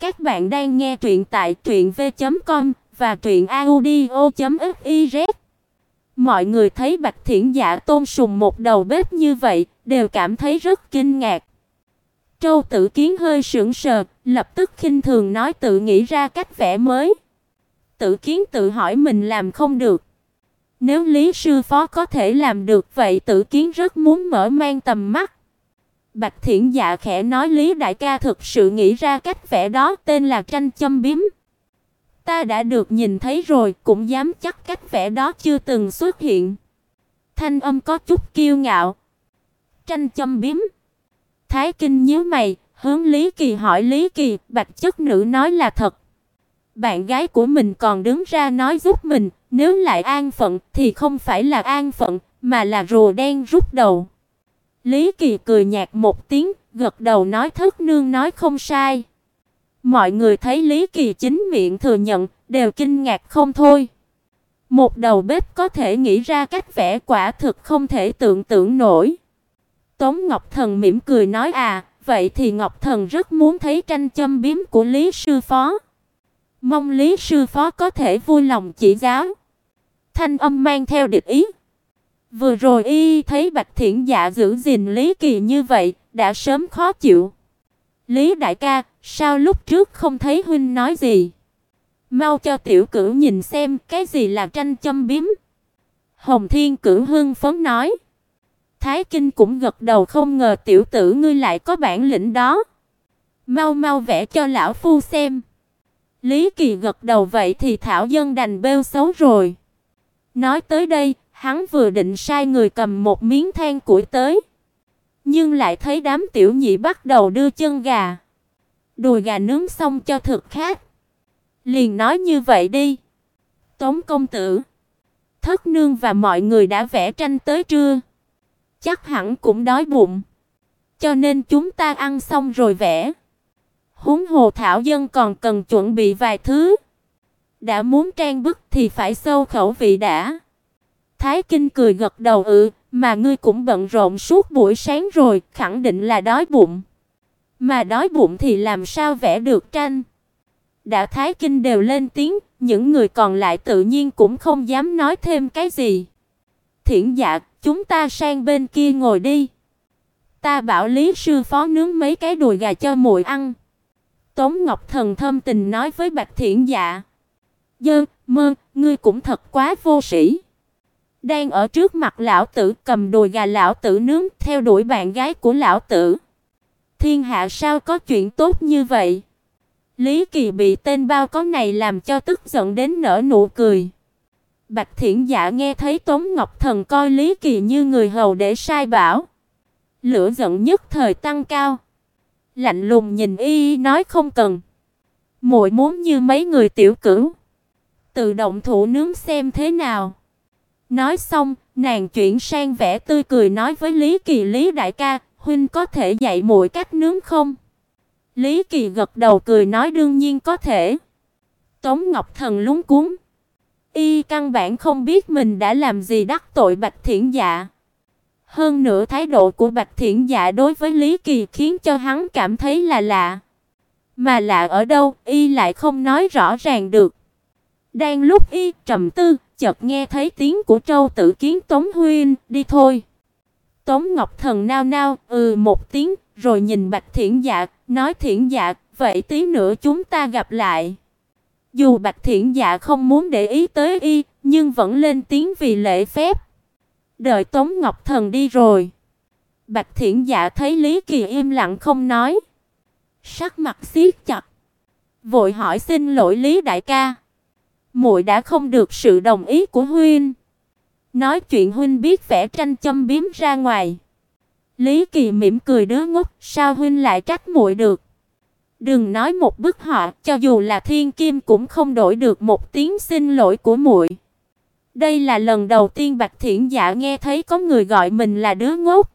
Các bạn đang nghe truyện tại truyệnv.com và truyệnaudio.fiz. Mọi người thấy Bạch Thiển Dạ tôn sùng một đầu bếp như vậy, đều cảm thấy rất kinh ngạc. Trâu Tử Kiến hơi sững sờ, lập tức khinh thường nói tự nghĩ ra cách vẽ mới. Tử Kiến tự hỏi mình làm không được. Nếu Lý sư phó có thể làm được vậy Tử Kiến rất muốn mở mang tầm mắt. Bạch Thiển Dạ khẽ nói Lý đại ca thực sự nghĩ ra cách vẽ đó tên là tranh châm biếm. Ta đã được nhìn thấy rồi, cũng dám chắc cách vẽ đó chưa từng xuất hiện. Thanh âm có chút kiêu ngạo. Tranh châm biếm. Thái Kinh nhíu mày, hướng Lý Kỳ hỏi Lý Kỳ, Bạch chất nữ nói là thật. Bạn gái của mình còn đứng ra nói giúp mình, nếu lại an phận thì không phải là an phận, mà là rùa đen rút đầu. Lý Kỳ cười nhạt một tiếng, gật đầu nói thất nương nói không sai. Mọi người thấy Lý Kỳ chính miệng thừa nhận, đều kinh ngạc không thôi. Một đầu bếp có thể nghĩ ra cách vẽ quả thực không thể tưởng tượng nổi. Tống Ngọc Thần mỉm cười nói à, vậy thì Ngọc Thần rất muốn thấy tranh châm biếm của Lý sư phó. Mong Lý sư phó có thể vui lòng chỉ giáo. Thanh âm mang theo địch ý. Vừa rồi y thấy Bạch Thiển Dạ giữ gìn Lý Kỳ như vậy, đã sớm khó chịu. Lý đại ca, sao lúc trước không thấy huynh nói gì? Mau cho tiểu cửu nhìn xem cái gì là tranh châm biếm. Hồng Thiên Cửu hưng phấn nói. Thái Kinh cũng gật đầu không ngờ tiểu tử ngươi lại có bản lĩnh đó. Mau mau vẽ cho lão phu xem. Lý Kỳ gật đầu vậy thì Thảo Dân đành bêu xấu rồi. Nói tới đây, Hắn vừa định sai người cầm một miếng than củi tới, nhưng lại thấy đám tiểu nhị bắt đầu đưa chân gà, đùi gà nướng xong cho thực khách. Liền nói như vậy đi. Tống công tử, Thất nương và mọi người đã vẽ tranh tới trưa, chắc hẳn cũng đói bụng, cho nên chúng ta ăn xong rồi vẽ. Huống hồ thảo dân còn cần chuẩn bị vài thứ. Đã muốn trang bức thì phải sâu khẩu vị đã. Thái Kinh cười gật đầu ừ, mà ngươi cũng bận rộn suốt buổi sáng rồi, khẳng định là đói bụng. Mà đói bụng thì làm sao vẽ được tranh? Đã Thái Kinh đều lên tiếng, những người còn lại tự nhiên cũng không dám nói thêm cái gì. Thiển Dạ, chúng ta sang bên kia ngồi đi. Ta bảo Lý sư phó nướng mấy cái đùi gà cho muội ăn. Tống Ngọc Thần thâm tình nói với Bạch Thiển Dạ. Dơ, mơ, ngươi cũng thật quá vô sĩ. Đang ở trước mặt lão tử cầm đùi gà lão tử nướng theo đuổi bạn gái của lão tử. Thiên hạ sao có chuyện tốt như vậy? Lý Kỳ bị tên bao có này làm cho tức giận đến nở nụ cười. Bạch Thiển Dạ nghe thấy Tống Ngọc Thần coi Lý Kỳ như người hầu để sai bảo, lửa giận nhất thời tăng cao. Lạnh lùng nhìn y nói không cần. Muội muốn như mấy người tiểu cửu, tự động thủ nướng xem thế nào. Nói xong, nàng chuyển sang vẻ tươi cười nói với Lý Kỳ Lý đại ca, huynh có thể dạy muội cách nướng không? Lý Kỳ gật đầu cười nói đương nhiên có thể. Tống Ngọc Thần lúng cuống. Y căn bản không biết mình đã làm gì đắc tội Bạch Thiển Dạ. Hơn nữa thái độ của Bạch Thiển Dạ đối với Lý Kỳ khiến cho hắn cảm thấy là lạ. Mà lạ ở đâu, y lại không nói rõ ràng được. Đang lúc y trầm tư, chợt nghe thấy tiếng của Trâu Tử Kiến Tống Huynh, đi thôi. Tống Ngọc Thần nao nao, ừ một tiếng, rồi nhìn Bạch Thiển Dạ, nói Thiển Dạ, vậy tí nữa chúng ta gặp lại. Dù Bạch Thiển Dạ không muốn để ý tới y, nhưng vẫn lên tiếng vì lễ phép. Đợi Tống Ngọc Thần đi rồi. Bạch Thiển Dạ thấy Lý Kỳ im lặng không nói, sắc mặt siết chặt, vội hỏi xin lỗi Lý đại ca muội đã không được sự đồng ý của huynh. Nói chuyện huynh biết vẽ tranh châm biếm ra ngoài. Lý Kỳ mỉm cười đứa ngốc, sao huynh lại trách muội được? Đừng nói một bức họa, cho dù là thiên kim cũng không đổi được một tiếng xin lỗi của muội. Đây là lần đầu tiên Bạch Thiển Dạ nghe thấy có người gọi mình là đứa ngốc.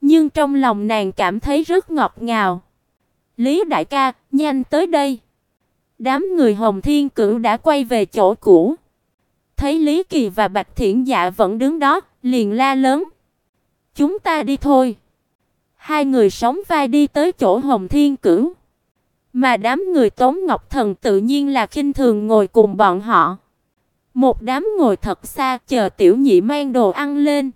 Nhưng trong lòng nàng cảm thấy rất ngọt ngào. Lý đại ca, nhanh tới đây. Đám người Hồng Thiên Cửu đã quay về chỗ cũ. Thấy Lý Kỳ và Bạch Thiển Dạ vẫn đứng đó, liền la lớn: "Chúng ta đi thôi." Hai người sóng vai đi tới chỗ Hồng Thiên Cửu. Mà đám người Tống Ngọc Thần tự nhiên là khinh thường ngồi cùng bọn họ. Một đám ngồi thật xa chờ tiểu nhị mang đồ ăn lên.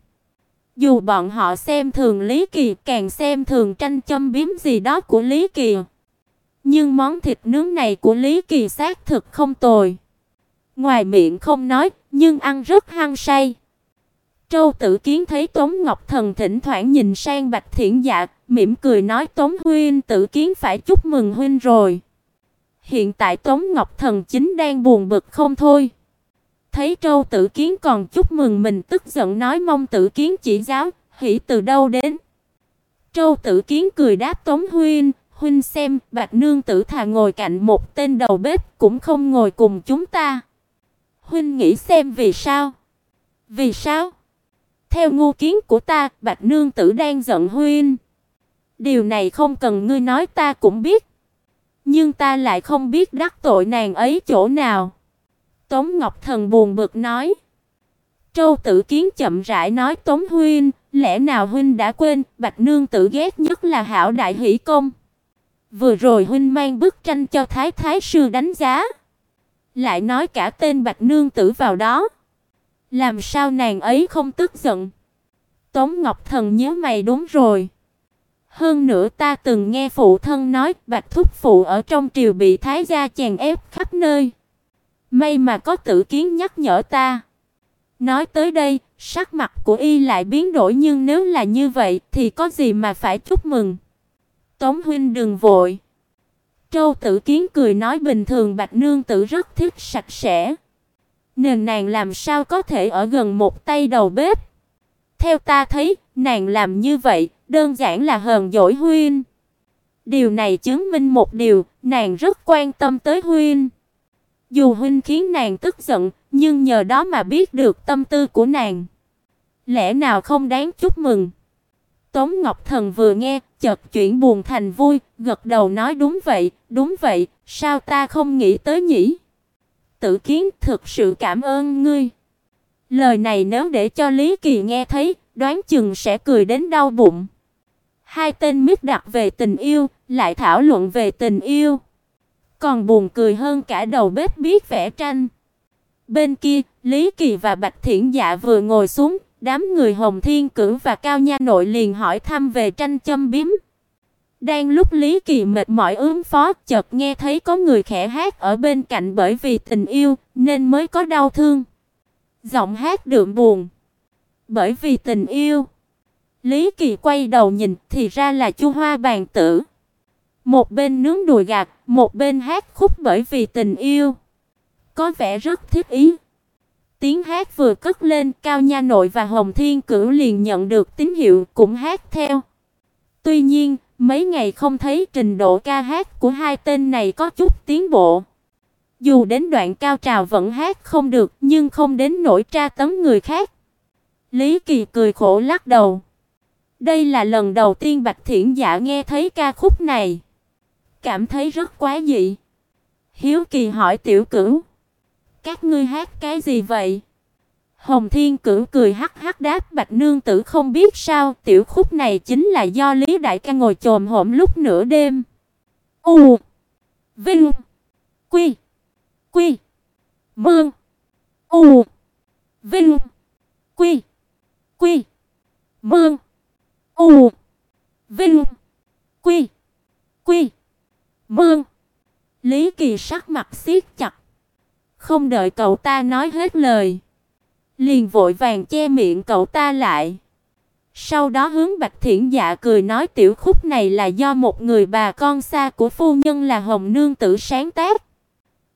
Dù bọn họ xem thường Lý Kỳ, càng xem thường tranh châm biếm gì đó của Lý Kỳ. Nhưng món thịt nướng này của Lý Kỳ xác thực không tồi. Ngoài miệng không nói, nhưng ăn rất hăng say. Châu Tử Kiến thấy Tống Ngọc Thần thỉnh thoảng nhìn sang Bạch Thiển Dạ, mỉm cười nói Tống huynh Tử Kiến phải chúc mừng huynh rồi. Hiện tại Tống Ngọc Thần chính đang buồn bực không thôi. Thấy Châu Tử Kiến còn chúc mừng mình tức giận nói mong Tử Kiến chỉ giáo, hỉ từ đâu đến. Châu Tử Kiến cười đáp Tống huynh, huynh xem, Bạch nương tử thà ngồi cạnh một tên đầu bếp cũng không ngồi cùng chúng ta. Huynh nghĩ xem vì sao? Vì sao? Theo ngu kiến của ta, Bạch nương tử đang giận huynh. Điều này không cần ngươi nói ta cũng biết. Nhưng ta lại không biết đắc tội nàng ấy chỗ nào. Tống Ngọc Thần buồn bực nói. Châu Tử Kiến chậm rãi nói Tống huynh, lẽ nào huynh đã quên, Bạch nương tử ghét nhất là hảo đại hỷ công. Vừa rồi huynh mang bức tranh cho Thái Thái sư đánh giá, lại nói cả tên Bạch nương tử vào đó. Làm sao nàng ấy không tức giận? Tống Ngọc Thần nhớ mày đúng rồi. Hơn nữa ta từng nghe phụ thân nói Bạch thúc phụ ở trong triều bị thái gia chèn ép khắp nơi. May mà có Tử Kiến nhắc nhở ta. Nói tới đây, sắc mặt của y lại biến đổi nhưng nếu là như vậy thì có gì mà phải chúc mừng. Tống huynh đừng vội. Châu Tử Kiến cười nói bình thường Bạch nương tử rất thích sạch sẽ. Nên nàng làm sao có thể ở gần một tay đầu bếp? Theo ta thấy, nàng làm như vậy đơn giản là hờn dỗi huynh. Điều này chứng minh một điều, nàng rất quan tâm tới huynh. Dù huynh khiến nàng tức giận, nhưng nhờ đó mà biết được tâm tư của nàng. Lẽ nào không đáng chúc mừng? Tống Ngọc Thần vừa nghe, chợt chuyển buồn thành vui, gật đầu nói đúng vậy, đúng vậy, sao ta không nghĩ tới nhỉ? Tử Kiến thực sự cảm ơn ngươi. Lời này nếu để cho Lý Kỳ nghe thấy, đoán chừng sẽ cười đến đau bụng. Hai tên miết đặt về tình yêu, lại thảo luận về tình yêu. Còn buồn cười hơn cả đầu bếp biết vẽ tranh. Bên kia, Lý Kỳ và Bạch Thiển Dạ vừa ngồi xuống, đám người Hồng Thiên Cử và Cao Nha Nội liền hỏi thăm về tranh châm biếm. Đang lúc Lý Kỳ mệt mỏi ướm phó, chợt nghe thấy có người khẽ hát ở bên cạnh bởi vì tình yêu nên mới có đau thương. Giọng hát đượm buồn. Bởi vì tình yêu. Lý Kỳ quay đầu nhìn, thì ra là Chu Hoa bàn tử. Một bên nướng đùi gà, một bên hát khúc bởi vì tình yêu. Có vẻ rất thiết ý. Tiếng hát vừa cất lên, Cao Nha Nội và Hồng Thiên Cửu liền nhận được tín hiệu cũng hát theo. Tuy nhiên, mấy ngày không thấy trình độ ca hát của hai tên này có chút tiến bộ. Dù đến đoạn cao trào vẫn hát không được, nhưng không đến nỗi tra tấn người khác. Lý Kỳ cười khổ lắc đầu. Đây là lần đầu tiên Bạch Thiển Dạ nghe thấy ca khúc này, cảm thấy rất quá dị. Hiếu Kỳ hỏi Tiểu Cửu, các ngươi hát cái gì vậy? Hồng Thiên Cửu cười hắc hắc đáp Bạch nương tử không biết sao, tiểu khúc này chính là do Lý đại ca ngồi chồm hổm lúc nửa đêm. U Vinh Quy Quy Mương U Vinh Quy Quy Mương U Vinh Quy Quy Mương Lý Kỳ sắc mặt siết chặt không đợi cậu ta nói hết lời liền vội vàng che miệng cậu ta lại. Sau đó hướng Bạch Thiển Dạ cười nói tiểu khúc này là do một người bà con xa của phu nhân là Hồng Nương Tử sáng tác.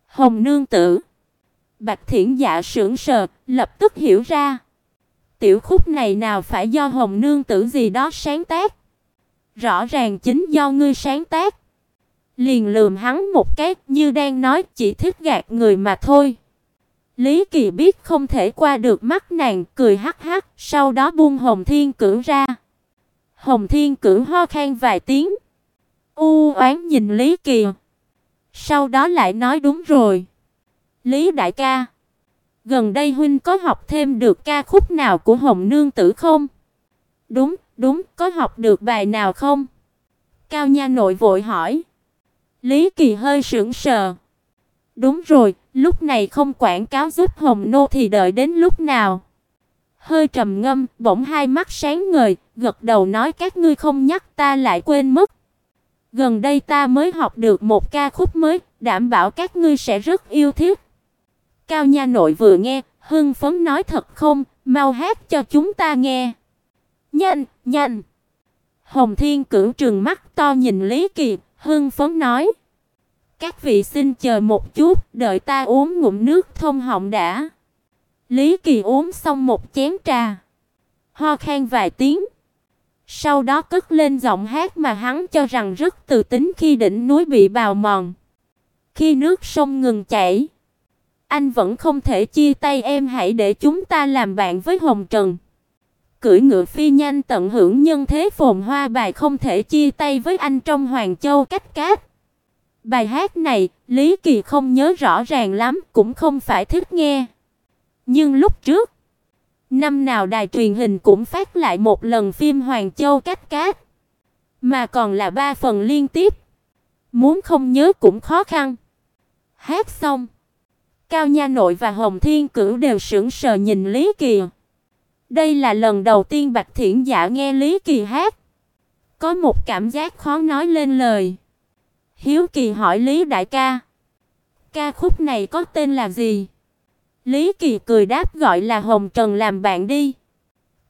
Hồng Nương Tử Bạch Thiển Dạ sững sờ, lập tức hiểu ra. Tiểu khúc này nào phải do Hồng Nương Tử gì đó sáng tác. Rõ ràng chính do ngươi sáng tác. Liền lườm hắn một cái như đang nói chỉ thích gạt người mà thôi. Lý Kỳ biết không thể qua được mắt nàng, cười hắc hắc, sau đó buông Hồng Thiên Cửu ra. Hồng Thiên Cửu ho khan vài tiếng, u oán nhìn Lý Kỳ. Sau đó lại nói đúng rồi. Lý đại ca, gần đây huynh có học thêm được ca khúc nào của Hồng nương tử không? Đúng, đúng, có học được bài nào không? Cao Nha nội vội hỏi. Lý Kỳ hơi sững sờ. Đúng rồi, lúc này không quảng cáo giúp Hồng Nô thì đợi đến lúc nào? Hơi trầm ngâm, bỗng hai mắt sáng ngời, gật đầu nói các ngươi không nhắc ta lại quên mất. Gần đây ta mới học được một ca khúc mới, đảm bảo các ngươi sẽ rất yêu thích. Cao nha nội vừa nghe, hưng phấn nói thật không, mau hát cho chúng ta nghe. Nhanh, nhanh. Hồng Thiên Cửu trừng mắt to nhìn Lý Kỳ, hưng phấn nói: "Các vị xin chờ một chút, đợi ta uống ngụm nước thông họng đã." Lý Kỳ uống xong một chén trà, ho khan vài tiếng, sau đó cất lên giọng hát mà hắn cho rằng rất tự tính khi đỉnh núi bị bào mòn. Khi nước sông ngừng chảy, anh vẫn không thể chia tay em hãy để chúng ta làm bạn với Hồng Trần. Cưỡi ngựa phi nhanh tận hưởng nhân thế phồn hoa bài không thể chia tay với anh trong Hoàng Châu cách cát. Bài hát này, Lý Kỳ không nhớ rõ ràng lắm, cũng không phải thích nghe. Nhưng lúc trước, năm nào đài truyền hình cũng phát lại một lần phim Hoàng Châu cách cát, mà còn là ba phần liên tiếp. Muốn không nhớ cũng khó khăn. Hát xong, Cao Nha Nội và Hồng Thiên Cửu đều sững sờ nhìn Lý Kỳ. Đây là lần đầu tiên Bạch Thiển Dạ nghe Lý Kỳ hát, có một cảm giác khó nói lên lời. Hiếu Kỳ hỏi Lý đại ca, ca khúc này có tên là gì? Lý Kỳ cười đáp gọi là Hồng Trần làm bạn đi.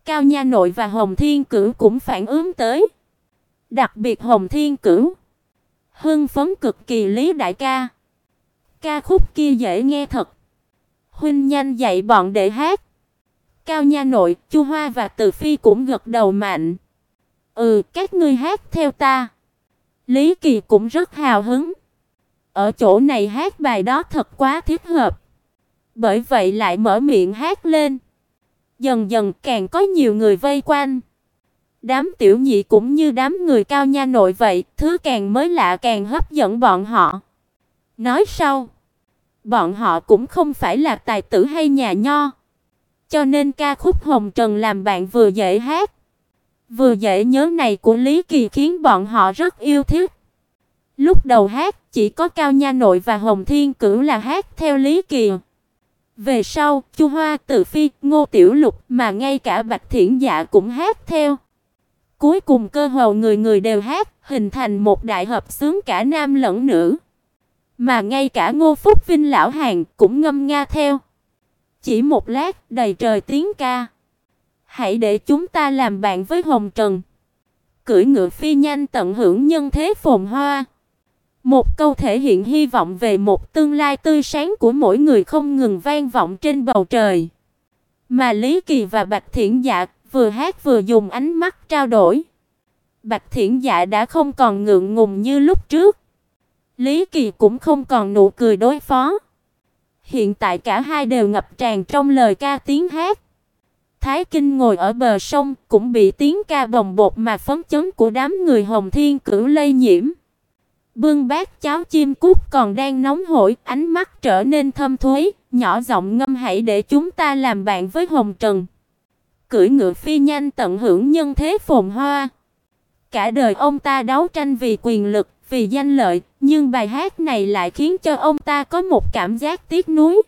Cao Nha Nội và Hồng Thiên Cửu cũng phản ứng tới. Đặc biệt Hồng Thiên Cửu hưng phấn cực kỳ Lý đại ca. Ca khúc kia dễ nghe thật. Huynh nhanh dạy bọn để hát. Cao Nha Nội, Chu Hoa và Từ Phi cũng gật đầu mạnh. Ừ, các ngươi hát theo ta. Lý Kỳ cũng rất hào hứng. Ở chỗ này hát bài đó thật quá thích hợp. Bởi vậy lại mở miệng hát lên. Dần dần càng có nhiều người vây quanh. Đám tiểu nhị cũng như đám người cao nha nội vậy, thứ càng mới lạ càng hấp dẫn bọn họ. Nói sau, bọn họ cũng không phải là tài tử hay nhà nho. Cho nên ca khúc Hồng Trần làm bạn vừa dễ hát, vừa dễ nhớ này của Lý Kỳ khiến bọn họ rất yêu thích. Lúc đầu hát, chỉ có Cao Nha Nội và Hồng Thiên Cửu là hát theo Lý Kỳ. Về sau, Chu Hoa, Từ Phi, Ngô Tiểu Lục mà ngay cả Bạch Thiển Dạ cũng hát theo. Cuối cùng cơ hồ người người đều hát, hình thành một đại hợp xướng cả nam lẫn nữ. Mà ngay cả Ngô Phúc Vinh lão hàng cũng ngâm nga theo. Chỉ một lát, đầy trời tiếng ca. Hãy để chúng ta làm bạn với Hồng Trần. Cưỡi ngựa phi nhanh tận hưởng nhân thế phồn hoa. Một câu thể hiện hy vọng về một tương lai tươi sáng của mỗi người không ngừng vang vọng trên bầu trời. Mà Lý Kỳ và Bạch Thiển Dạ vừa hát vừa dùng ánh mắt trao đổi. Bạch Thiển Dạ đã không còn ngượng ngùng như lúc trước. Lý Kỳ cũng không còn nụ cười đối phó. Hiện tại cả hai đều ngập tràn trong lời ca tiếng hát. Thái Kinh ngồi ở bờ sông cũng bị tiếng ca bồng bột mà phấn chấn của đám người Hồng Thiên cửu lây nhiễm. Bương bát cháo chim cút còn đang nóng hổi, ánh mắt trở nên thâm thúy, nhỏ giọng ngâm hãy để chúng ta làm bạn với Hồng Trần. Cưỡi ngựa phi nhanh tận hưởng nhân thế phồn hoa. Cả đời ông ta đấu tranh vì quyền lực, vì danh lợi, nhưng bài hát này lại khiến cho ông ta có một cảm giác tiếc nuối.